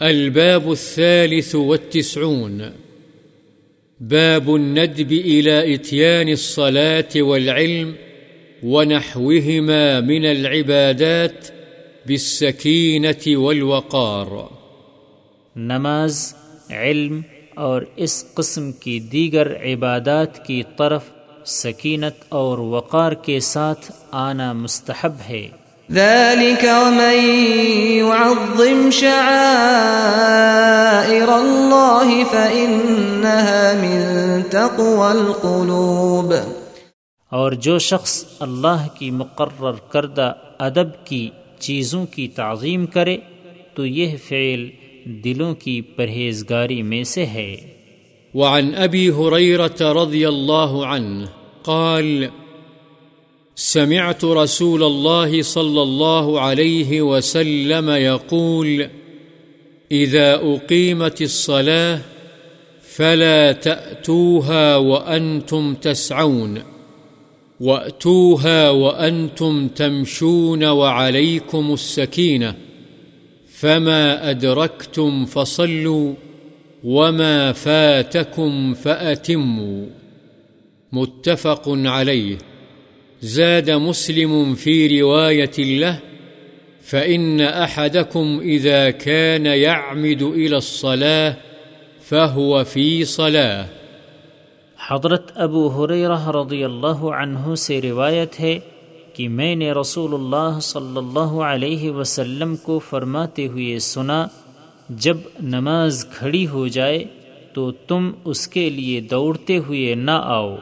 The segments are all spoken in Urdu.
الباب الثالث والتسعون. باب الندب إلى إتيان الصلاة والعلم ونحوهما من العبادات بالسكينة والوقار. نماز، علم اور اس قسم کی دیگر عبادات کی طرف سکینت اور وقار کے ساتھ آنا مستحب ہے۔ ذلك ومن يعظم شعائر الله فإنها من تقوى القلوب۔ اور جو شخص اللہ کی مقرر کردہ ادب کی چیزوں کی تعظیم کرے تو یہ فعل دلوں کی پرہیزگاری میں سے ہے۔ وعن أبي هريرة رضي الله عنه قال سمعت رسول الله صلى الله عليه وسلم يقول إذا أقيمت الصلاة فلا تأتوها وأنتم تسعون، وأتوها وأنتم تمشون وعليكم السكينة، فما أدركتم فصلوا، وما فاتكم فأتموا. متفق عليه زاد مسلم في رواية له، فإن أحدكم إذا كان يعمد إلى الصلاة فهو في صلاة. حضرت ابو حریرہ رضی اللہ عنہ سے روایت ہے کہ میں نے رسول اللہ صلی اللہ علیہ وسلم کو فرماتے ہوئے سنا، جب نماز کھڑی ہو جائے تو تم اس کے لیے دوڑتے ہوئے نہ آؤ۔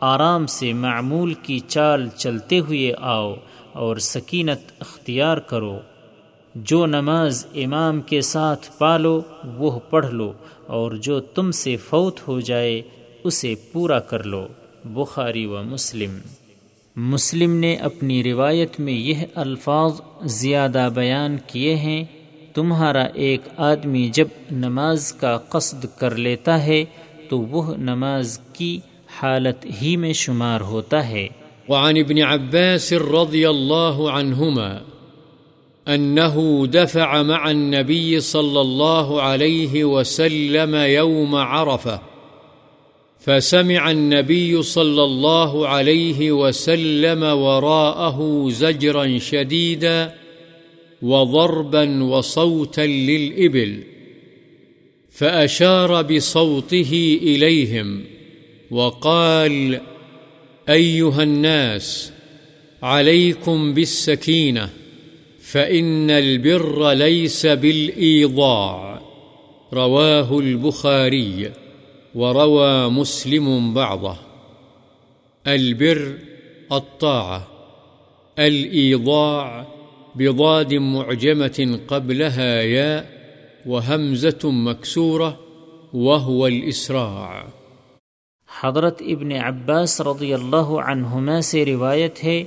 آرام سے معمول کی چال چلتے ہوئے آؤ اور سکینت اختیار کرو۔ جو نماز امام کے ساتھ پالو، وہ پڑھ لو اور جو تم سے فوت ہو جائے، اسے پورا کر لو۔ بخاری و مسلم۔ مسلم نے اپنی روایت میں یہ الفاظ زیادہ بیان کیے ہیں، تمہارا ایک آدمی جب نماز کا قصد کر لیتا ہے، تو وہ نماز کی حالت ہی میں شمار ہوتا ہے۔ وعن ابن عباس رضي الله عنهما أنه دفع مع النبي صلى الله عليه وسلم يوم عرفة فسمع النبي صلى الله عليه وسلم وراءه زجرا شديدا وضربا وصوتا للإبل فأشار بصوته إليهم وقال، أيها الناس، عليكم بالسكينة، فإن البر ليس بالإيضاع. رواه البخاري وروى مسلم بعضه. البر الطاعة، الإيضاع بضاد معجمة قبلها ياء وهمزة مكسورة وهو الإسراع. حضرت ابن عباس رضی اللہ عنہما سے روایت ہے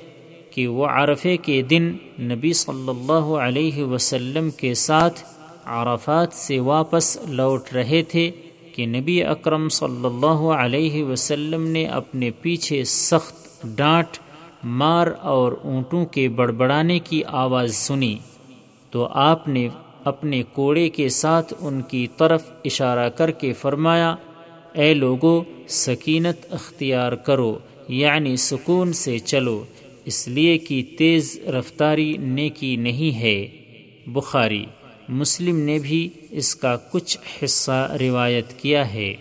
کہ وہ عرفے کے دن نبی صلی اللہ علیہ وسلم کے ساتھ عرفات سے واپس لوٹ رہے تھے کہ نبی اکرم صلی اللہ علیہ وسلم نے اپنے پیچھے سخت ڈانٹ مار اور اونٹوں کے بڑبڑانے کی آواز سنی۔ تو آپ نے اپنے کوڑے کے ساتھ ان کی طرف اشارہ کر کے فرمایا، اے لوگو سکینت اختیار کرو یعنی سکون سے چلو، اس لیے کہ تیز رفتاری نیکی نہیں ہے۔ بخاری، مسلم نے بھی اس کا کچھ حصہ روایت کیا ہے۔